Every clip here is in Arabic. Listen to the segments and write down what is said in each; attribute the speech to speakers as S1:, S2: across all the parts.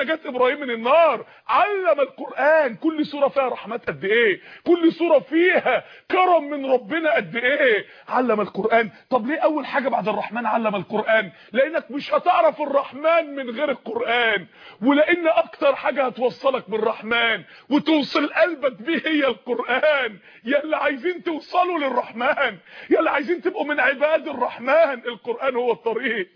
S1: نجاة إبراهيم من النار علم القرآن. كل سورة فيها رحمات قد إيه؟ كل سورة فيها كرم من ربنا قد إيه؟ علم القرآن. طب ليه أول حاجة بعد الرحمن علم القرآن؟ لأنك مش هتعرف الرحمن من غير القرآن. ولأن أكتر حاجة هتوصلك بالرحمن وتوصل قلبك بيه هي القرآن. يا اللي عايزين توصلوا للرحمن. يا اللي عايزين تبقوا من عباد الرحمن. القرآن هو الطريق.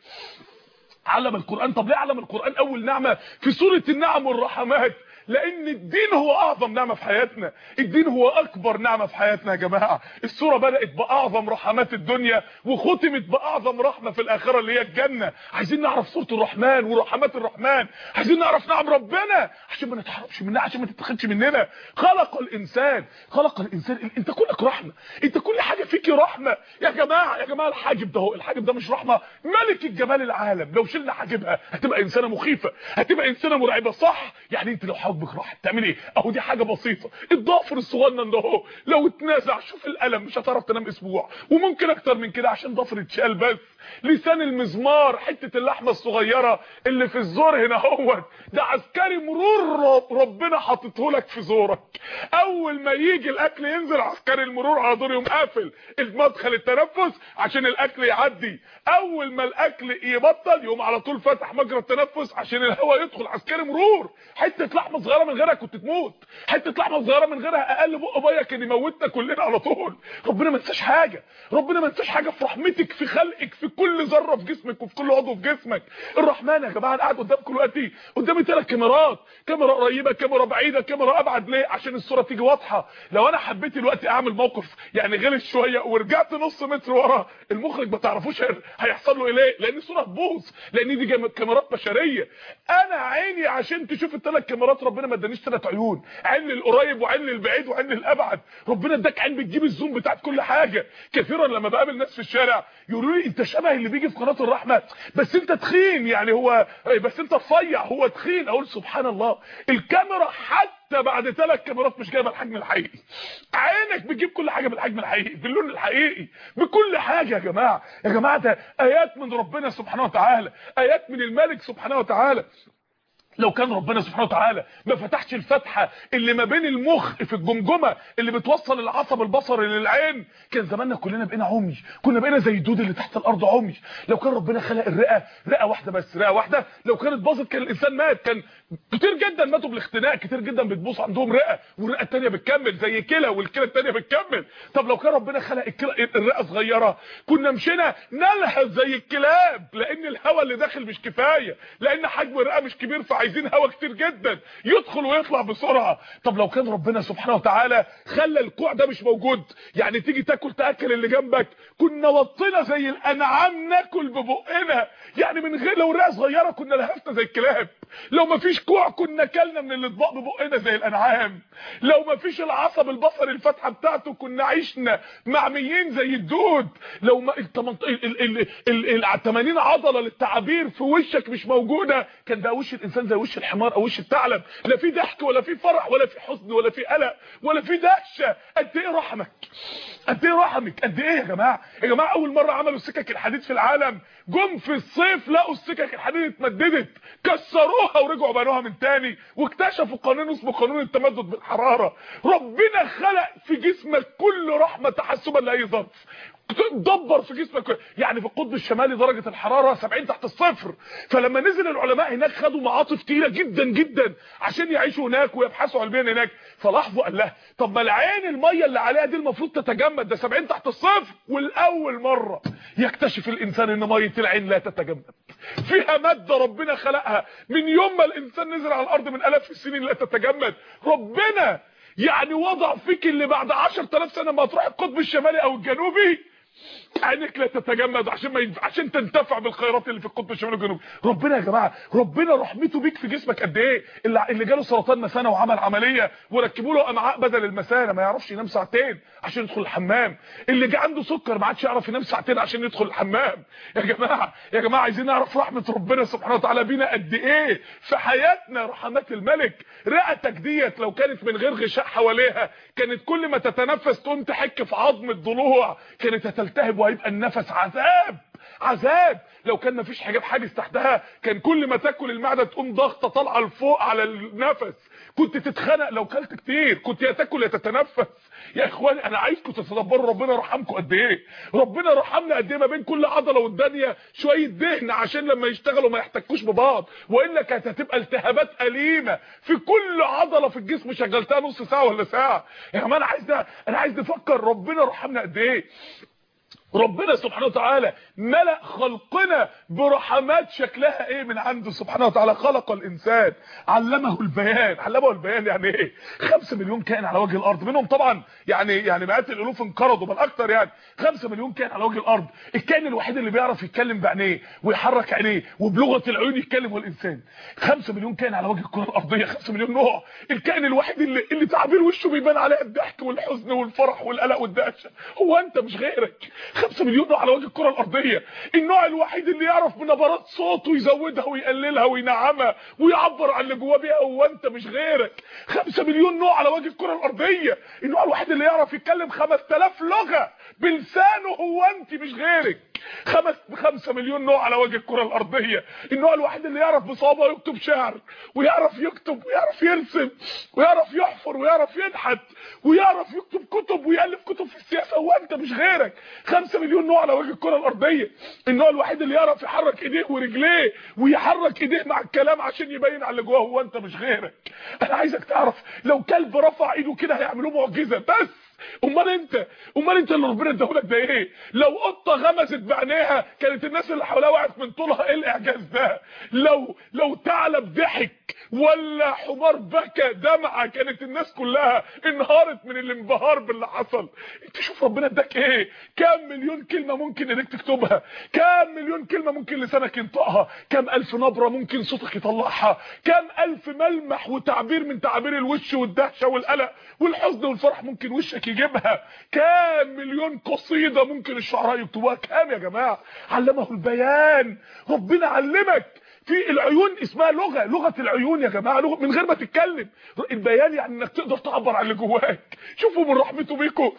S1: علم القرآن. طب ليه علم القرآن؟ أول نعمة في سورة النعم والرحمات. لأن الدين هو أعظم نعمة في حياتنا. الدين هو أكبر نعمة في حياتنا يا جماعة. السوره بدأت بأعظم رحمات الدنيا وختمت بأعظم رحمة في الآخرة اللي هي الجنة. عايزين نعرف سوره الرحمن ورحمات الرحمن. عايزين نعرف نعم ربنا. عشان ما نتحرمش منها عشان ما تتخدش مننا. خلق الإنسان خلق الإنسان. أنت كلك رحمة. أنت كل حاجة فيك رحمة. يا جماعة يا جماعة الحاجب ده هو. الحاجب ده مش رحمة. ملك الجمال العالم. لو شلنا حاجبها هتبقى إنسانة مخيفة هتبقى إنسانة مرعبة. صح؟ يعني أنت لو حاجبك راح تعمل إيه؟ أهو دي حاجة بسيطة. الضافر الصغنن ده أهو. لو اتنازع شوف الألم. مش هتعرف تنام أسبوع. وممكن أكتر من كده عشان ضفر اتشال بس. لسان المزمار حتة اللحمة الصغيرة اللي في الزور هنا أهوت. ده عسكري مرور. ربنا حاطته لك في زورك. أول ما يجي الأكل ينزل عسكري المرور على دور يقوم قافل. المدخل التنفس عشان الأكل يعدي. أول ما الأكل يبطل يقوم على طول فاتح مجرى التنفس عشان الهواء يدخل. عسكري مرور. حتة لحمة صغيره من غيرها كنت تموت. حتة لحمه صغيره من غيرها أقل بق بيا كان يموتنا كلنا على طول؟ ربنا ما نساش حاجة. ربنا ما نساش حاجة في رحمتك في خلقك في كل ذرة في جسمك وفي كل عضو في جسمك. الرحمن يا جماعة أنا قاعد قدامكم دلوقتي قدامي ثلاث كاميرات. كاميرا قريبة كاميرا بعيدة كاميرا أبعد. ليه؟ عشان الصورة تيجي واضحة. لو أنا حبيت دلوقتي أعمل موقف يعني غلس شوية ورجعت نص متر ورا المخرج ما تعرفوش هيحصل له إيه. لأن الصورة هتبوظ. لأن دي كاميرات بشرية. أنا عيني عشان تشوف الثلاث كاميرات ربنا ما ادانيش ثلاث عيون. عين للقريب وعين للبعيد وعين للابعد ربنا اداك عين بتجيب الزوم بتاعت كل حاجة. كثيرا لما بقابل ناس في الشارع يقولوا لي أنت شبه اللي بيجي في قناة الرحمة. بس أنت تخين يعني هو بس أنت رفيع هو تخين. أقول سبحان الله الكاميرا حتى بعد ثلاث كاميرات مش جايبة الحجم الحقيقي. عينك بتجيب كل حاجة بالحجم الحقيقي باللون الحقيقي بكل حاجة يا جماعة. يا جماعة ده آيات من ربنا سبحانه وتعالى آيات من الملك سبحانه وتعالى. لو كان ربنا سبحانه وتعالى ما فتحش الفتحة اللي ما بين المخ في الجمجمة اللي بتوصل العصب البصري للعين كان زماننا كلنا بقينا عمي كنا بقينا زي الدود اللي تحت الأرض عمي. لو كان ربنا خلق الرئة رئة واحدة بس رئة واحدة. لو كانت باظت كان الإنسان مات. كان كتير جدا ماتوا بالاختناق كتير جدا بتبوظ عندهم رئة والرئة الثانية بتكمل زي كلى والكلى الثانية بتكمل. طب لو كان ربنا خلق الرئة صغيرة كنا مشينا نلهث زي الكلاب لأن الهواء اللي داخل مش كفاية لأن حجم الرئة مش كبير فعايزين هواء كتير جدا. يدخل ويطلع بسرعة. طب لو كان ربنا سبحانه وتعالى خلى الكوع ده مش موجود يعني تيجي تاكل تأكل اللي جنبك. كنا وطينا زي الأنعام ناكل ببقنا. يعني من غير لو الرئه صغيرة كنا لهفنا زي الكلاب. لو ما فيش كوع كنا كلنا من الاطباق ببقنا زي الأنعام. لو ما فيش العصب البصري الفتحه بتاعته كنا عشنا معميين زي الدود. لو ما ال 80 عضلة للتعابير في وشك مش موجودة كان ده وش الإنسان زي وش الحمار أو وش الثعلب. لا في ضحك ولا في فرح ولا في حزن ولا في قلق ولا في دهشة. قد إيه رحمك؟ قد إيه رحمك؟ قد إيه يا جماعة؟ يا جماعة أول مرة عملوا سكك الحديد في العالم. جم في الصيف لقوا السكك الحديد اتمددت كسروها. ورجعوا بنوها من تاني واكتشفوا قانون اسمه قانون التمدد بالحرارة. ربنا خلق في جسمك كل رحمة تحسبا لأي ظرف. دبر في جسمك. يعني في القطب الشمالي درجة الحرارة 70 تحت الصفر. فلما نزل العلماء هناك خدوا معاطف تقيلة جدا جدا عشان يعيشوا هناك ويبحثوا علميا هناك. فلاحظوا قال لها طب ما العين المية اللي عليها دي المفروض تتجمد ده 70 تحت الصفر. والأول مرة يكتشف الإنسان إن مية العين لا تتجمد. فيها مادة ربنا خلقها. من يوم ما الإنسان نزل على الأرض من آلاف السنين لا تتجمد. ربنا يعني وضع فيك اللي بعد 10000 سنة ما تروح القطب الشمالي أو الجنوبي عينك لا تتجمد عشان ما ينفع عشان تنتفع بالخيرات اللي في القطب الشمالي والجنوبي ربنا يا جماعة ربنا رحمته بيك في جسمك قد إيه؟ اللي, اللي جاله سرطان مثانه وعمل عملية وركبوا له أمعاء بدل المثانه ما يعرفش ينام ساعتين عشان يدخل الحمام. اللي جه عنده سكر ما عادش يعرف ينام ساعتين عشان يدخل الحمام. يا جماعة يا جماعة عايزين نعرف رحمة ربنا سبحانه وتعالى بينا قد إيه؟ في حياتنا رحمات الملك. رئتك ديت لو كانت من غير غشاء حواليها كانت كل ما تتنفس تقوم تحك في عظم الضلوع كانت هتلتهب وهيبقى النفس عذاب عذاب. لو كان مفيش حجاب حاجز تحتها كان كل ما تاكل المعدة تقوم ضغطه طالعة لفوق على النفس. كنت تتخنق لو كلت كتير كنت يا تاكل يا تتنفس. يا إخواني أنا عايزكم تتدبروا ربنا رحمكم قد إيه؟ ربنا رحمنا قد إيه ما بين كل عضلة والثانيه شوية دهن عشان لما يشتغلوا ما يحتكوش ببعض. وإلا كانت هتبقى التهابات أليمة. في كل عضلة في الجسم شغلتها نص ساعة ولا ساعة. يا جماعة أنا عايز أنا عايز نفكر ربنا رحمنا قد إيه؟ ربنا سبحانه وتعالى ملأ خلقنا برحمات شكلها إيه من عنده؟ سبحانه وتعالى خلق الإنسان علمه البيان. علمه البيان يعني إيه؟ 5 مليون كائن على وجه الأرض. منهم طبعا يعني يعني مئات الألوف انقرضوا بل أكتر يعني. 5 مليون كائن على وجه الأرض. الكائن الوحيد اللي بيعرف يتكلم بعينيه ويحرك عينيه وبلغة العيون يتكلم هو الإنسان. 5 مليون كائن على وجه الكرة الأرضية. 5 مليون نوع. الكائن الوحيد اللي اللي تعبير وشه بيبان عليه الضحك والحزن والفرح والقلق والدهشة. هو أنت مش غيرك. 5 مليون نوع على وجه الكرة الأرضية. النوع الوحيد اللي يعرف بنبرات صوته يزودها ويقللها وينعمها ويعبر عن اللي جواه بيها هو أنت مش غيرك. 5 مليون نوع على وجه الكرة الأرضية. النوع الوحيد اللي يعرف يتكلم 5000 لغة بلسانه هو أنت مش غيرك. خمس خمسة مليون نوع على وجه الكرة الأرضية. النوع الوحيد اللي يعرف بصوابه يكتب شعر ويعرف يكتب ويعرف يرسم ويعرف يحفر ويعرف ينحت ويعرف يكتب كتب ويألف كتب في هو انت مش غيرك. 5 مليون نوع على وجه الكرة الأرضية. النوع الوحيد اللي يعرف يحرك إيديه ورجليه ويحرك إيديه مع الكلام عشان يبين على اللي جواه هو أنت مش غيرك. أنا عايزك تعرف لو كلب رفع إيده كده هيعملوه معجزة. بس امال انت امال انت اللي ربنا اداهولك ده إيه؟ لو قطة غمزت بعينيها كانت الناس اللي حواليها وقعت من طولها إيه الإعجاز ده؟ لو لو ثعلب ضحك ولا حمار بكى دمعة كانت الناس كلها انهارت من الانبهار باللي حصل. انت شوف ربنا اداك إيه؟ كام مليون كلمة ممكن ايديك تكتبها؟ كام مليون كلمة ممكن لسانك ينطقها؟ كام ألف نبرة ممكن صوتك يطلعها؟ كام ألف ملمح وتعبير من تعابير الوش والدهشة والقلق والحزن والفرح ممكن وشك يجيبها. كام مليون قصيدة ممكن الشعراء يكتبوها؟ كام يا جماعة؟ علمه البيان. ربنا علمك. في العيون اسمها لغة لغة العيون يا جماعة لغة من غير ما تتكلم. البيان يعني انك تقدر تعبر عن اللي جواك. شوفوا من رحمته بيكم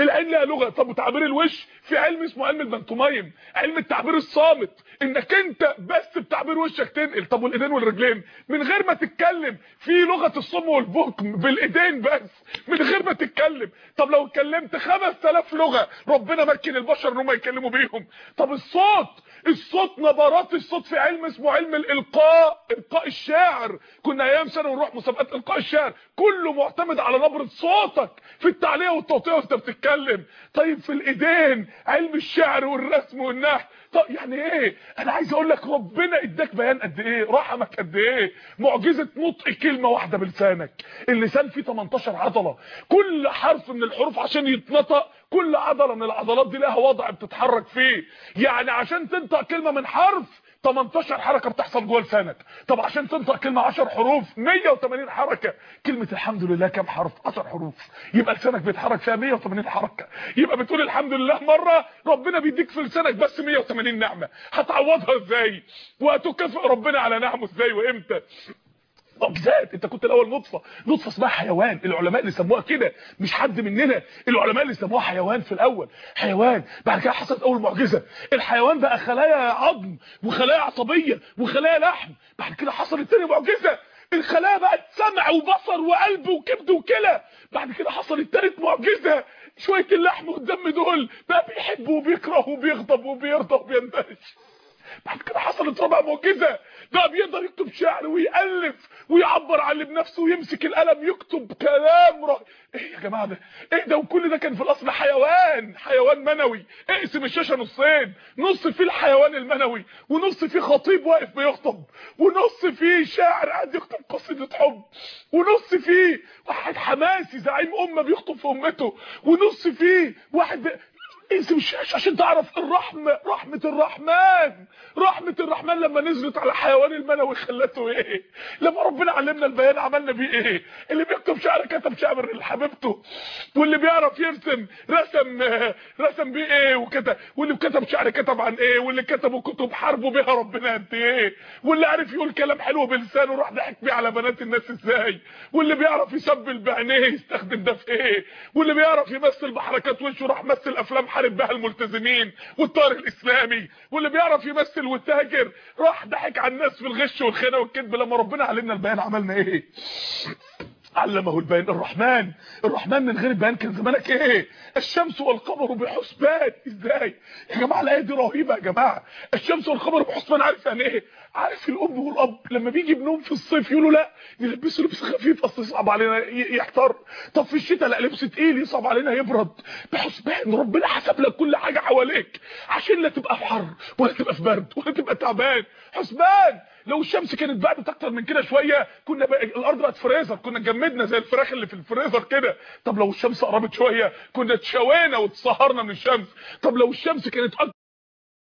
S1: العين لها لغة. طب وتعبير الوش؟ في علم اسمه علم البنتومايم علم التعبير الصامت. انك انت بس بتعبير وشك تنقل. طب والإيدين والرجلين؟ من غير ما تتكلم. في لغة الصم والبكم بالإيدين بس. من غير ما تتكلم. طب لو اتكلمت 5000 لغة ربنا مكن البشر إن هم يتكلموا بيهم. طب الصوت الصوت نبرات الصوت في علم اسمه الإلقاء إلقاء الشاعر. كنا أيام سنة ونروح مسابقات إلقاء الشعر كله معتمد على نبرة صوتك في التعليق والتوطيه وانت بتتكلم. طيب في الإيدين علم الشعر والرسم والنحت. طب يعني إيه؟ أنا عايز أقول لك ربنا إداك بيان قد إيه؟ رحمك قد إيه؟ معجزة نطق كلمة واحدة بلسانك. اللسان فيه 18 عضلة. كل حرف من الحروف عشان يتنطق كل عضلة من العضلات دي لها وضع بتتحرك فيه. يعني عشان تنطق كلمة من حرف 18 حركة بتحصل جوه لسانك. طب عشان تنطق كلمة 10 حروف 180 حركة. كلمة الحمد لله كام حرف؟ 10 حروف. يبقى لسانك بيتحرك فيها 180 حركة. يبقى بتقول الحمد لله مرة ربنا بيديك في لسانك بس 180 نعمة. هتعوضها إزاي؟ وهتكافئ ربنا على نعمه إزاي؟ وإمتى؟ معجزات انت كنت الأول نطفة. نطفة اسمها حيوان. العلماء اللي سموها كده. مش حد مننا. العلماء اللي سموها حيوان في الأول. حيوان. بعد كده حصلت أول معجزة. الحيوان بقى خلايا عظم وخلايا عصبية وخلايا لحم. بعد كده حصلت تاني معجزة. الخلايا بقت سمع وبصر وقلب وكبد وكلى. بعد كده حصلت تالت معجزة. شوية اللحم والدم دول بقى بيحب وبيكره وبيغضب وبيرضى وبيندهش بعد كده حصلت رابع معجزة. بقى بيقدر يكتب شعر ويألف ويعبر عن اللي بنفسه ويمسك القلم يكتب كلام. إيه يا جماعة ده؟ إيه ده؟ وكل ده كان في الأصل حيوان حيوان منوي. اقسم الشاشة نصين؟ نص فيه الحيوان المنوي ونص فيه خطيب واقف بيخطب ونص فيه شاعر قاعد يكتب قصيده حب ونص فيه واحد حماسي زعيم أمة بيخطب في أمته ونص فيه واحد اقسم الشاشه عشان تعرف الرحمة رحمة الرحمن رحمة الرحمن لما نزلت على حيوان المنوي خلته إيه؟ لما ربنا علمنا البيان عملنا بيه إيه؟ اللي بيكتب شعر كتب شعر لحبيبته واللي بيعرف يرسم رسم رسم بيه إيه وكتب واللي كتب شعر كتب عن إيه واللي كتبوا كتب حاربوا بيها ربنا قد إيه واللي عارف يقول كلام حلو بلسانه راح ضحك بيه على بنات الناس إزاي واللي بيعرف يسبل بعينيه يستخدم ده في إيه واللي بيعرف يمثل بحركات وشه راح مثل أفلام حلوة يحارب بها الملتزمين والطار الإسلامي واللي بيعرف يمثل ويتاجر راح ضحك على الناس في الغش والخيانه والكذب لما ربنا علمنا البيان عملنا إيه؟ علمه البيان. الرحمن الرحمن من غير البيان كان زمانك إيه؟ الشمس والقمر بحسبان. إزاي؟ يا جماعة الايه دي رهيبة يا جماعة. الشمس والقمر بحسبان. عارف يعني إيه؟ عارف الام والأب لما بيجي ابنهم في الصيف يقولوا لا نلبسه لبس خفيف أصل يصعب علينا يحتر طب في الشتاء لا لبس تقيل يصعب علينا يبرد. بحسبان ربنا حسب لك كل حاجة حواليك. عشان لا تبقى في حر ولا تبقى في برد ولا تبقى تعبان. حسبان! لو الشمس كانت بعدت أكتر من كده شوية كنا بقى الأرض بقت فريزر. كنا جمدنا زي الفراخ اللي في الفريزر كده. طب لو الشمس قربت شوية كنا اتشوينا واتسهرنا من الشمس. طب لو الشمس كانت